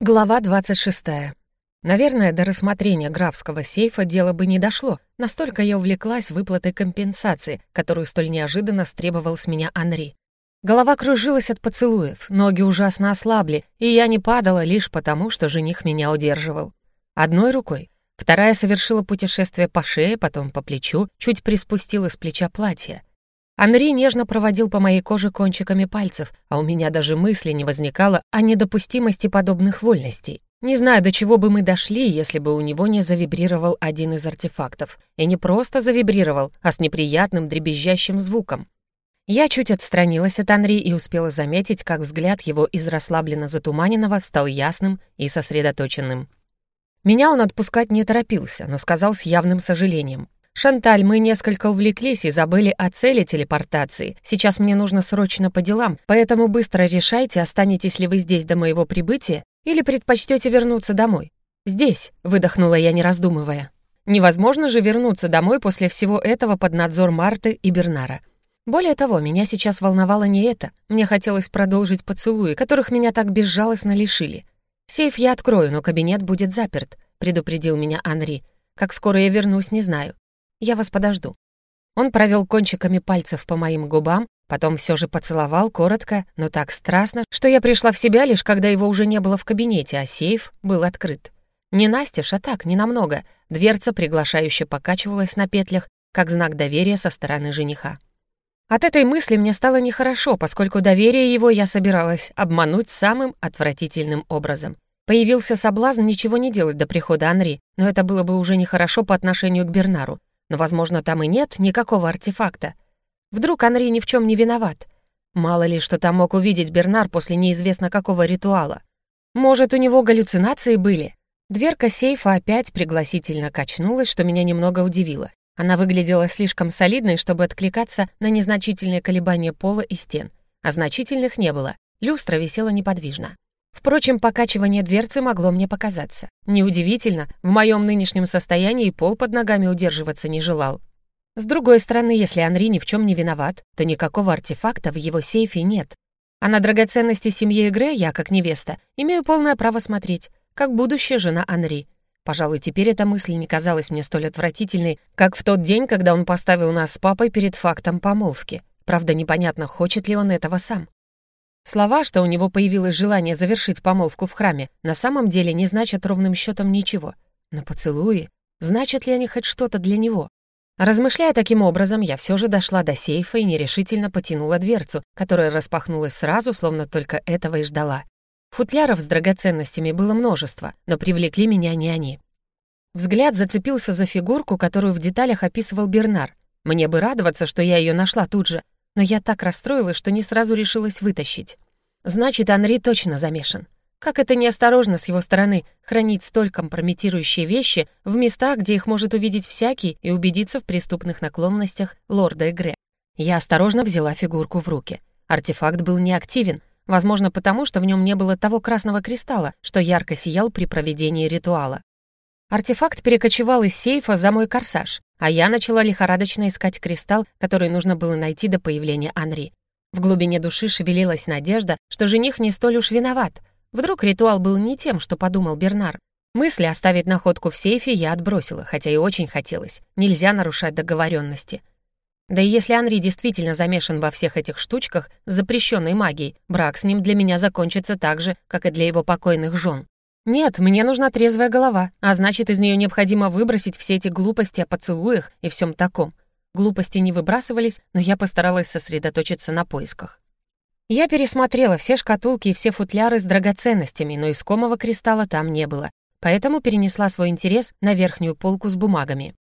Глава 26. Наверное, до рассмотрения графского сейфа дело бы не дошло, настолько я увлеклась выплатой компенсации, которую столь неожиданно стребовал с меня Анри. Голова кружилась от поцелуев, ноги ужасно ослабли, и я не падала лишь потому, что жених меня удерживал. Одной рукой. Вторая совершила путешествие по шее, потом по плечу, чуть приспустила с плеча платье. Анри нежно проводил по моей коже кончиками пальцев, а у меня даже мысли не возникало о недопустимости подобных вольностей. Не знаю, до чего бы мы дошли, если бы у него не завибрировал один из артефактов. И не просто завибрировал, а с неприятным дребезжащим звуком. Я чуть отстранилась от Анри и успела заметить, как взгляд его из расслабленно затуманенного стал ясным и сосредоточенным. Меня он отпускать не торопился, но сказал с явным сожалением. «Шанталь, мы несколько увлеклись и забыли о цели телепортации. Сейчас мне нужно срочно по делам, поэтому быстро решайте, останетесь ли вы здесь до моего прибытия или предпочтете вернуться домой». «Здесь», — выдохнула я, не раздумывая. Невозможно же вернуться домой после всего этого под надзор Марты и Бернара. Более того, меня сейчас волновало не это. Мне хотелось продолжить поцелуи, которых меня так безжалостно лишили. «Сейф я открою, но кабинет будет заперт», — предупредил меня Анри. «Как скоро я вернусь, не знаю. Я вас подожду». Он провел кончиками пальцев по моим губам, потом все же поцеловал коротко, но так страстно, что я пришла в себя лишь когда его уже не было в кабинете, а сейф был открыт. Не настежь, а так, ненамного. Дверца приглашающе покачивалась на петлях, как знак доверия со стороны жениха. От этой мысли мне стало нехорошо, поскольку доверие его я собиралась обмануть самым отвратительным образом. Появился соблазн ничего не делать до прихода Анри, но это было бы уже нехорошо по отношению к Бернару. Но, возможно, там и нет никакого артефакта. Вдруг Анри ни в чем не виноват. Мало ли, что там мог увидеть Бернар после неизвестно какого ритуала. Может, у него галлюцинации были? Дверка сейфа опять пригласительно качнулась, что меня немного удивило. Она выглядела слишком солидной, чтобы откликаться на незначительные колебания пола и стен. А значительных не было. Люстра висела неподвижно. Впрочем, покачивание дверцы могло мне показаться. Неудивительно, в моем нынешнем состоянии пол под ногами удерживаться не желал. С другой стороны, если Анри ни в чем не виноват, то никакого артефакта в его сейфе нет. А на драгоценности семьи Игре я, как невеста, имею полное право смотреть, как будущая жена Анри. Пожалуй, теперь эта мысль не казалась мне столь отвратительной, как в тот день, когда он поставил нас с папой перед фактом помолвки. Правда, непонятно, хочет ли он этого сам. Слова, что у него появилось желание завершить помолвку в храме, на самом деле не значат ровным счетом ничего. Но поцелуи, значат ли они хоть что-то для него? Размышляя таким образом, я все же дошла до сейфа и нерешительно потянула дверцу, которая распахнулась сразу, словно только этого и ждала. Футляров с драгоценностями было множество, но привлекли меня не они. Взгляд зацепился за фигурку, которую в деталях описывал Бернар. Мне бы радоваться, что я ее нашла тут же, но я так расстроилась, что не сразу решилась вытащить. Значит, Анри точно замешан. Как это неосторожно с его стороны хранить столь компрометирующие вещи в местах, где их может увидеть всякий и убедиться в преступных наклонностях лорда Эгре. Я осторожно взяла фигурку в руки. Артефакт был неактивен, возможно, потому что в нем не было того красного кристалла, что ярко сиял при проведении ритуала. Артефакт перекочевал из сейфа за мой корсаж, а я начала лихорадочно искать кристалл, который нужно было найти до появления Анри. В глубине души шевелилась надежда, что жених не столь уж виноват. Вдруг ритуал был не тем, что подумал Бернар. Мысли оставить находку в сейфе я отбросила, хотя и очень хотелось. Нельзя нарушать договоренности. Да и если Анри действительно замешан во всех этих штучках с запрещенной магией, брак с ним для меня закончится так же, как и для его покойных жен. Нет, мне нужна трезвая голова, а значит, из нее необходимо выбросить все эти глупости о поцелуях и всем таком. Глупости не выбрасывались, но я постаралась сосредоточиться на поисках. Я пересмотрела все шкатулки и все футляры с драгоценностями, но искомого кристалла там не было, поэтому перенесла свой интерес на верхнюю полку с бумагами.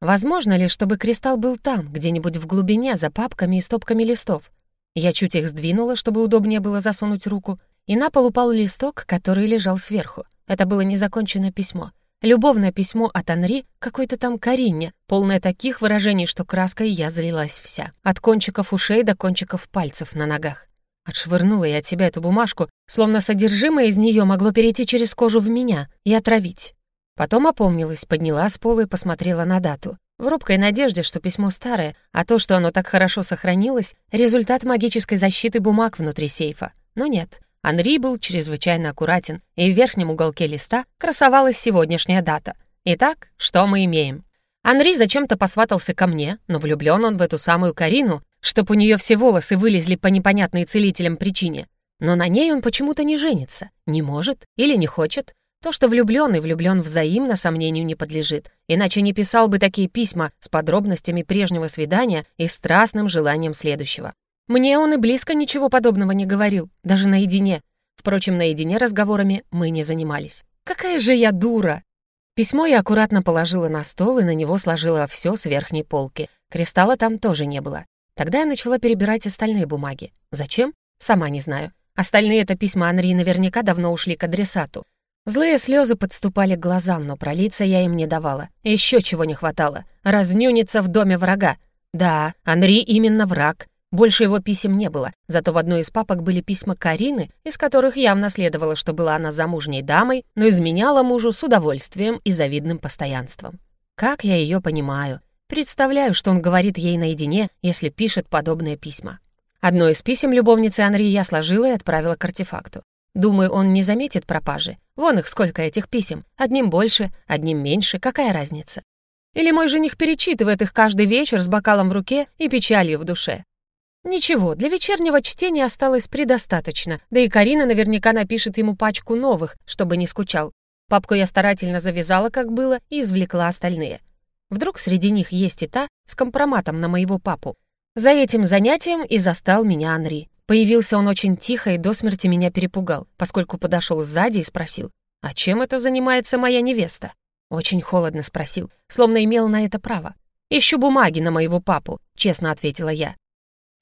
Возможно ли, чтобы кристалл был там, где-нибудь в глубине, за папками и стопками листов? Я чуть их сдвинула, чтобы удобнее было засунуть руку, и на пол упал листок, который лежал сверху. Это было незаконченное письмо. Любовное письмо от Анри какой-то там Карине, полное таких выражений, что краской я залилась вся. От кончиков ушей до кончиков пальцев на ногах. Отшвырнула я от себя эту бумажку, словно содержимое из нее могло перейти через кожу в меня и отравить. Потом опомнилась, подняла с пола и посмотрела на дату. В робкой надежде, что письмо старое, а то, что оно так хорошо сохранилось, результат магической защиты бумаг внутри сейфа. Но нет, Анри был чрезвычайно аккуратен, и в верхнем уголке листа красовалась сегодняшняя дата. Итак, что мы имеем? Анри зачем-то посватался ко мне, но влюблен он в эту самую Карину, чтоб у нее все волосы вылезли по непонятной целителям причине. Но на ней он почему-то не женится, не может или не хочет. То, что влюблен и влюблен взаимно, сомнению не подлежит. Иначе не писал бы такие письма с подробностями прежнего свидания и страстным желанием следующего. Мне он и близко ничего подобного не говорил, даже наедине. Впрочем, наедине разговорами мы не занимались. Какая же я дура! Письмо я аккуратно положила на стол и на него сложила все с верхней полки. Кристалла там тоже не было. Тогда я начала перебирать остальные бумаги. Зачем? Сама не знаю. Остальные это письма Анри наверняка давно ушли к адресату. Злые слезы подступали к глазам, но пролиться я им не давала. Еще чего не хватало. Разнюниться в доме врага. Да, Анри именно враг. Больше его писем не было, зато в одной из папок были письма Карины, из которых явно следовало, что была она замужней дамой, но изменяла мужу с удовольствием и завидным постоянством. Как я ее понимаю. Представляю, что он говорит ей наедине, если пишет подобные письма. Одно из писем любовницы Анри я сложила и отправила к артефакту. Думаю, он не заметит пропажи. Вон их сколько этих писем. Одним больше, одним меньше, какая разница? Или мой жених перечитывает их каждый вечер с бокалом в руке и печалью в душе. Ничего, для вечернего чтения осталось предостаточно, да и Карина наверняка напишет ему пачку новых, чтобы не скучал. Папку я старательно завязала, как было, и извлекла остальные. Вдруг среди них есть и та с компроматом на моего папу. За этим занятием и застал меня Анри. Появился он очень тихо и до смерти меня перепугал, поскольку подошел сзади и спросил, «А чем это занимается моя невеста?» Очень холодно спросил, словно имел на это право. «Ищу бумаги на моего папу», — честно ответила я.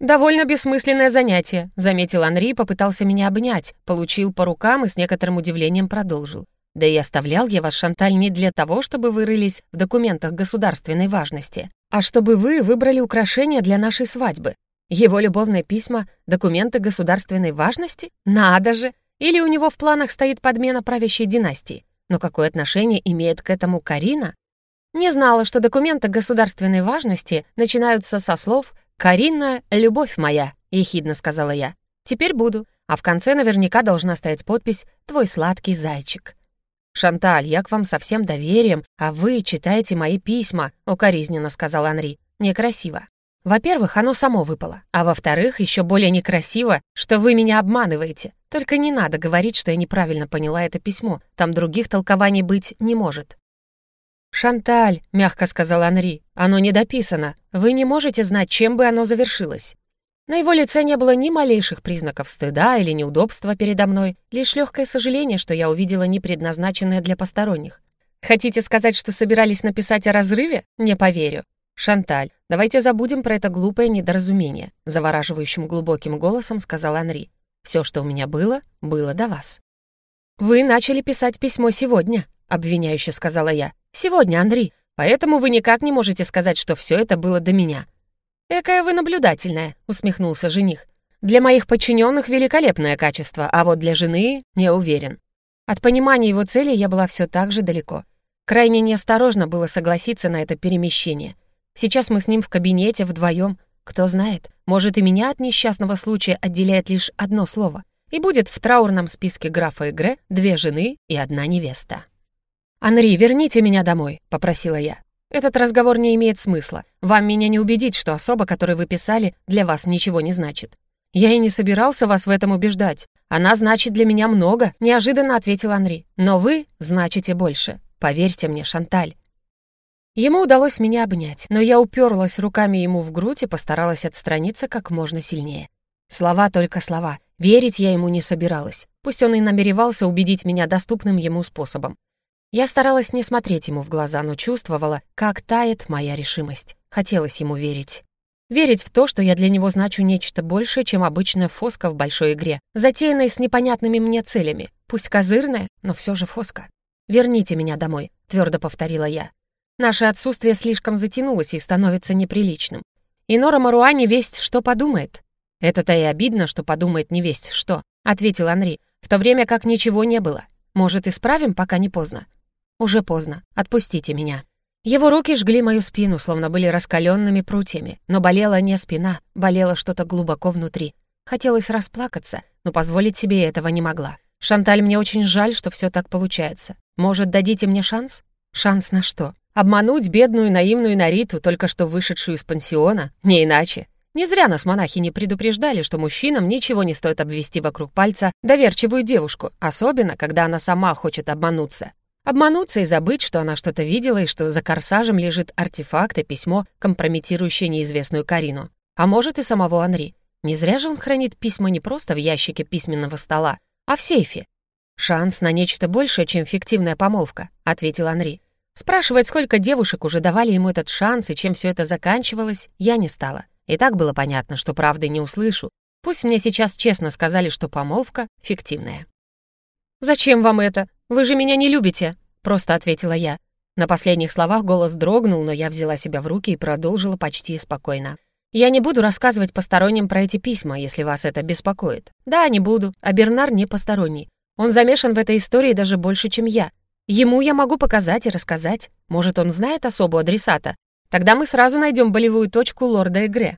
«Довольно бессмысленное занятие», — заметил Анри, попытался меня обнять, получил по рукам и с некоторым удивлением продолжил. «Да и оставлял я вас, Шанталь, не для того, чтобы вы рылись в документах государственной важности, а чтобы вы выбрали украшения для нашей свадьбы. Его любовные письма — документы государственной важности? Надо же! Или у него в планах стоит подмена правящей династии? Но какое отношение имеет к этому Карина? Не знала, что документы государственной важности начинаются со слов «Карина, любовь моя», — ехидно сказала я. «Теперь буду, а в конце наверняка должна стоять подпись «Твой сладкий зайчик». «Шанталь, я к вам со всем доверием, а вы читаете мои письма», — укоризненно сказал Анри. «Некрасиво». Во-первых, оно само выпало, а во-вторых, еще более некрасиво, что вы меня обманываете. Только не надо говорить, что я неправильно поняла это письмо, там других толкований быть не может. «Шанталь», — мягко сказал Анри, — «оно не дописано. Вы не можете знать, чем бы оно завершилось». На его лице не было ни малейших признаков стыда или неудобства передо мной, лишь легкое сожаление, что я увидела не предназначенное для посторонних. «Хотите сказать, что собирались написать о разрыве? Не поверю. «Шанталь, давайте забудем про это глупое недоразумение», завораживающим глубоким голосом сказал Анри. «Все, что у меня было, было до вас». «Вы начали писать письмо сегодня», — обвиняюще сказала я. «Сегодня, Анри, поэтому вы никак не можете сказать, что все это было до меня». «Экая вы наблюдательная», — усмехнулся жених. «Для моих подчиненных великолепное качество, а вот для жены не уверен». От понимания его цели я была все так же далеко. Крайне неосторожно было согласиться на это перемещение — Сейчас мы с ним в кабинете вдвоем. Кто знает, может, и меня от несчастного случая отделяет лишь одно слово. И будет в траурном списке графа Игре две жены и одна невеста. «Анри, верните меня домой», — попросила я. «Этот разговор не имеет смысла. Вам меня не убедить, что особа, которую вы писали, для вас ничего не значит». «Я и не собирался вас в этом убеждать. Она значит для меня много», — неожиданно ответил Анри. «Но вы значите больше. Поверьте мне, Шанталь». Ему удалось меня обнять, но я уперлась руками ему в грудь и постаралась отстраниться как можно сильнее. Слова только слова. Верить я ему не собиралась. Пусть он и намеревался убедить меня доступным ему способом. Я старалась не смотреть ему в глаза, но чувствовала, как тает моя решимость. Хотелось ему верить. Верить в то, что я для него значу нечто большее, чем обычная фоска в большой игре, затеянной с непонятными мне целями. Пусть козырная, но все же фоска. «Верните меня домой», — твердо повторила я. Наше отсутствие слишком затянулось и становится неприличным. И Нора Маруани весть что подумает. Это-то и обидно, что подумает не весть что, ответил Анри, в то время как ничего не было. Может, исправим, пока не поздно? Уже поздно. Отпустите меня. Его руки жгли мою спину, словно были раскаленными прутьями, но болела не спина, болело что-то глубоко внутри. Хотелось расплакаться, но позволить себе этого не могла. «Шанталь, мне очень жаль, что все так получается. Может, дадите мне шанс?» «Шанс на что? Обмануть бедную наивную Нариту, только что вышедшую из пансиона? Не иначе. Не зря нас монахи не предупреждали, что мужчинам ничего не стоит обвести вокруг пальца доверчивую девушку, особенно, когда она сама хочет обмануться. Обмануться и забыть, что она что-то видела и что за корсажем лежит артефакт и письмо, компрометирующее неизвестную Карину. А может, и самого Анри. Не зря же он хранит письма не просто в ящике письменного стола, а в сейфе. «Шанс на нечто большее, чем фиктивная помолвка», — ответил Анри. Спрашивать, сколько девушек уже давали ему этот шанс и чем все это заканчивалось, я не стала. И так было понятно, что правды не услышу. Пусть мне сейчас честно сказали, что помолвка фиктивная. «Зачем вам это? Вы же меня не любите!» — просто ответила я. На последних словах голос дрогнул, но я взяла себя в руки и продолжила почти спокойно. «Я не буду рассказывать посторонним про эти письма, если вас это беспокоит. Да, не буду, а Бернар не посторонний. Он замешан в этой истории даже больше, чем я. Ему я могу показать и рассказать. Может, он знает особу адресата. Тогда мы сразу найдем болевую точку лорда Эгре.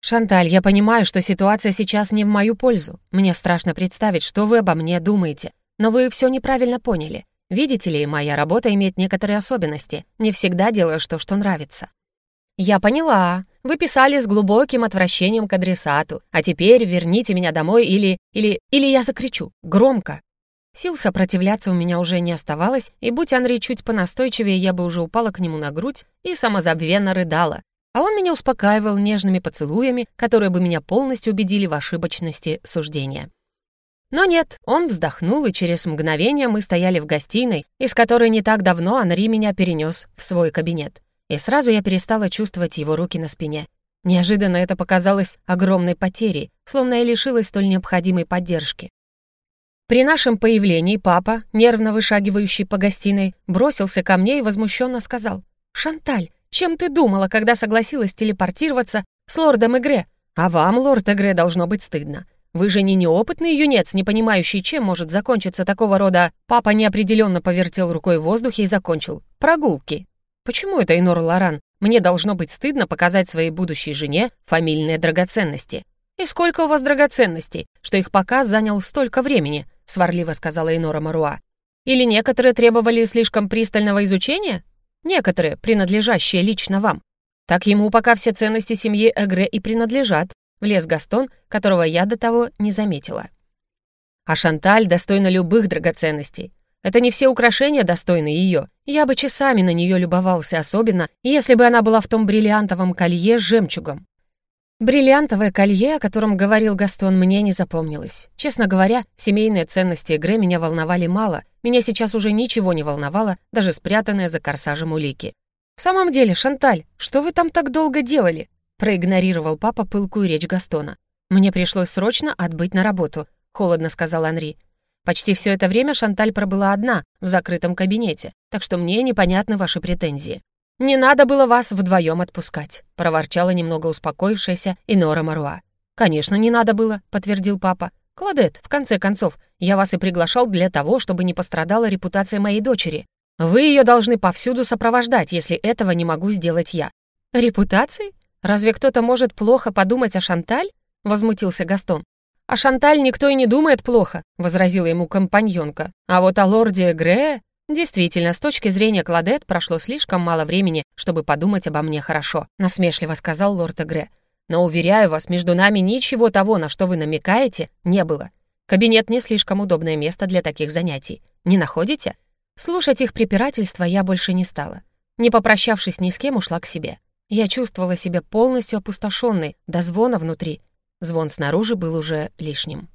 «Шанталь, я понимаю, что ситуация сейчас не в мою пользу. Мне страшно представить, что вы обо мне думаете. Но вы все неправильно поняли. Видите ли, моя работа имеет некоторые особенности. Не всегда делаю то, что нравится». «Я поняла. Вы писали с глубоким отвращением к адресату. А теперь верните меня домой или... или... или я закричу. Громко. Сил сопротивляться у меня уже не оставалось, и будь Андрей чуть понастойчивее, я бы уже упала к нему на грудь и самозабвенно рыдала. А он меня успокаивал нежными поцелуями, которые бы меня полностью убедили в ошибочности суждения. Но нет, он вздохнул, и через мгновение мы стояли в гостиной, из которой не так давно Анри меня перенес в свой кабинет. И сразу я перестала чувствовать его руки на спине. Неожиданно это показалось огромной потерей, словно я лишилась столь необходимой поддержки. При нашем появлении папа, нервно вышагивающий по гостиной, бросился ко мне и возмущенно сказал, «Шанталь, чем ты думала, когда согласилась телепортироваться с лордом Игре? А вам, лорд Игре, должно быть стыдно. Вы же не неопытный юнец, не понимающий, чем может закончиться такого рода...» Папа неопределенно повертел рукой в воздухе и закончил. «Прогулки». «Почему это, Инор Лоран? Мне должно быть стыдно показать своей будущей жене фамильные драгоценности». «И сколько у вас драгоценностей, что их показ занял столько времени?» — сварливо сказала Инора Маруа. «Или некоторые требовали слишком пристального изучения? Некоторые, принадлежащие лично вам. Так ему пока все ценности семьи Эгре и принадлежат», — влез Гастон, которого я до того не заметила. «А Шанталь достойна любых драгоценностей. Это не все украшения достойны ее. Я бы часами на нее любовался, особенно если бы она была в том бриллиантовом колье с жемчугом. Бриллиантовое колье, о котором говорил Гастон, мне не запомнилось. Честно говоря, семейные ценности игры меня волновали мало. Меня сейчас уже ничего не волновало, даже спрятанные за корсажем улики. «В самом деле, Шанталь, что вы там так долго делали?» Проигнорировал папа пылкую речь Гастона. «Мне пришлось срочно отбыть на работу», — холодно сказал Анри. «Почти все это время Шанталь пробыла одна, в закрытом кабинете, так что мне непонятны ваши претензии». «Не надо было вас вдвоем отпускать», — проворчала немного успокоившаяся Инора Маруа. «Конечно, не надо было», — подтвердил папа. «Кладет, в конце концов, я вас и приглашал для того, чтобы не пострадала репутация моей дочери. Вы ее должны повсюду сопровождать, если этого не могу сделать я». «Репутацией? Разве кто-то может плохо подумать о Шанталь?» — возмутился Гастон. «О Шанталь никто и не думает плохо», — возразила ему компаньонка. «А вот о лорде Гре...» «Действительно, с точки зрения Кладет прошло слишком мало времени, чтобы подумать обо мне хорошо», — насмешливо сказал лорд Эгре. «Но, уверяю вас, между нами ничего того, на что вы намекаете, не было. Кабинет не слишком удобное место для таких занятий. Не находите?» Слушать их препирательства я больше не стала. Не попрощавшись ни с кем, ушла к себе. Я чувствовала себя полностью опустошенной, до звона внутри. Звон снаружи был уже лишним.